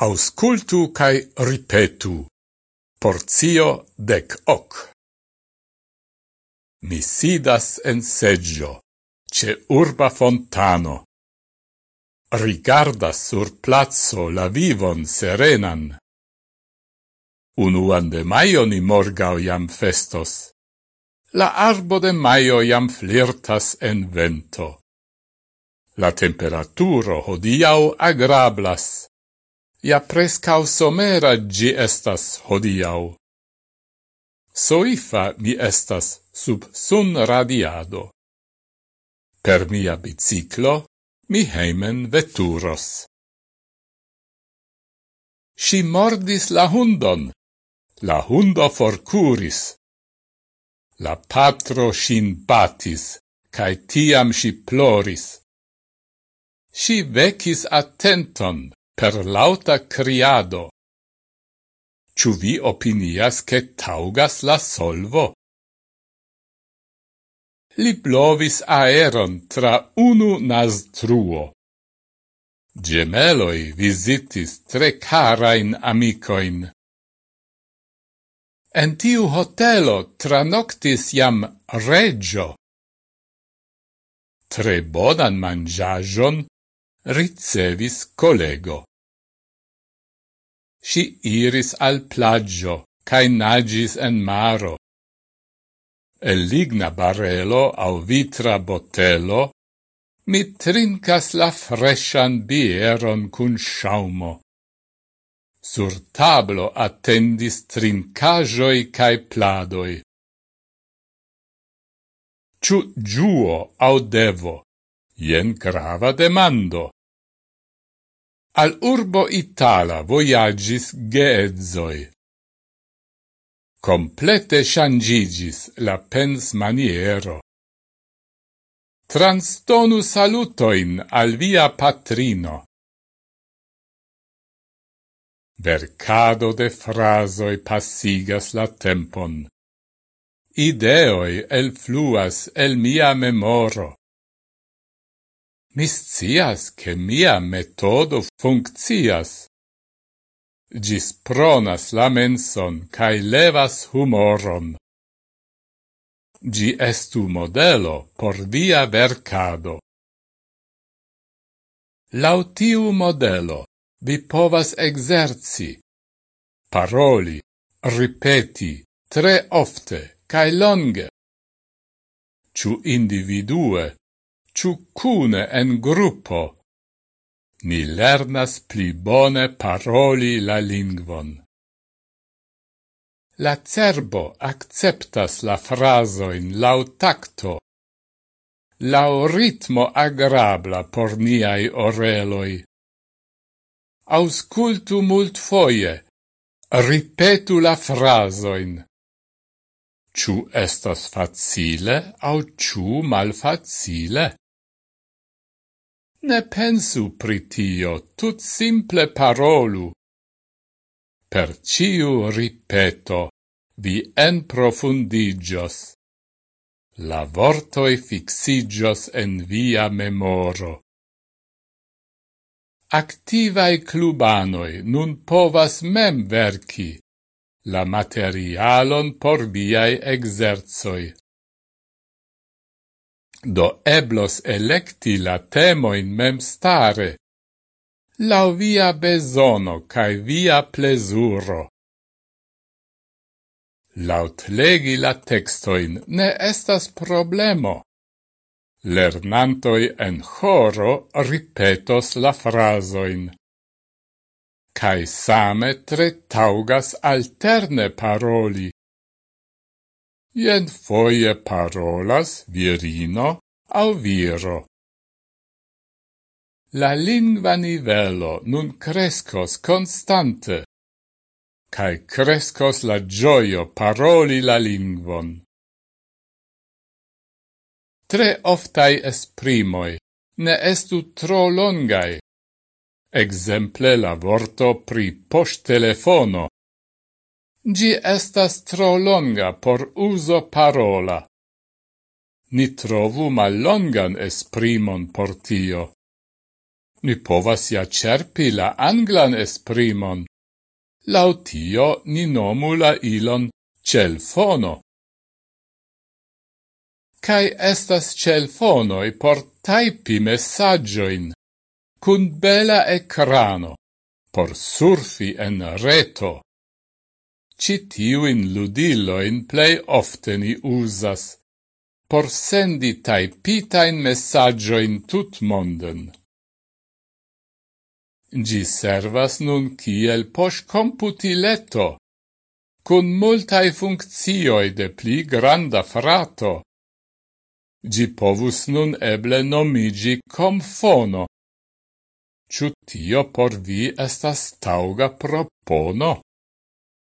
Auscultu cae ripetu. Porzio dec hoc. Mi sidas en seggio, ce urba fontano. Rigardas sur plazzo la vivon serenan. Unuan de maio ni morgau iam festos. La arbo de maio iam flirtas en vento. La temperaturo hodiau agrablas ja prescau somera gi estas hodiau. Soifa mi estas sub sun radiado. Per mia biciclo mi heimen veturos. Si mordis la hundon. La hundo forcuris. La patro sin batis, cae tiam si ploris. Si vecis attenton per lauta criado. Ciu vi opinias che taugas la solvo? Li blovis aeron tra unu nastruo. Gemeloi visitis tre carain amicoin. En tiu hotelo tranoctis jam regio. Tre bonan mangiagion ricevis collego. Si iris al plagio, cae nagis en maro. El ligna barelo au vitra botello, mi trincas la freshan bieron cun shaumo. Sur tablo attendis trincajoi cae pladoi. Ciu giuo au devo? Ien grava demando al urbo Itala voyagis geedzoi. Complete shangigis la pens maniero. Transtonu salutoin al via patrino. Vercado de frasoi passigas la tempon. Ideoi el fluas el mia memoro miscias che mia metodo funccias. Gis pronas la menson cae levas humoron. Gi estu modelo por via vercado. Lautiu modelo vi povas exerci, paroli, ripeti, tre ofte, cae longe. Ciu individue ciu cune en gruppo. Ni lernas pli bone paroli la lingvon. La cerbo acceptas la frasoin lau tacto, lau ritmo agrabla por niai oreloi. Auscultu mult foie, ripetu la frasoin. Ciu estas facile au ciu malfacile? Ne pensu pri tio, tut simple parolu. Per ciu ripeto, vi en profundigios. La vortoi fixigios en via memoro. Activae clubanoi nun povas mem verci la materialon por viai exerzoi do eblos electi la temoin mem stare, lau via besono cae via plesuro. Laut legi la textoin ne estas problemo. Lernantoi en choro ripetos la frasoin. Cae same tre taugas alterne paroli jen foje parolas virino au viro. La lingua nivelo nun crescos constante, cae crescos la gioio paroli la lingvon. Tre oftai esprimoi ne estu tro longai, exemple la vorto pri post telefono, Gi estas tro longa por uso parola. Ni trovu mallongan esprimon por tio. Ni povas ja cerpi la anglan esprimon. Lautio ni nomu la ilon celfono. Cai estas celfonoi por taipi messagioin, cun bela ecrano, por surfi en reto. Citiuin ludiloin plei ofte ni usas, por sendi taipitain messagioin tut monden. Gi servas nun kiel posch computileto, cun multae funccioi de pli granda frato. Gi povus nun eble nomigi comfono. Ciu tio por vi estas tauga propono?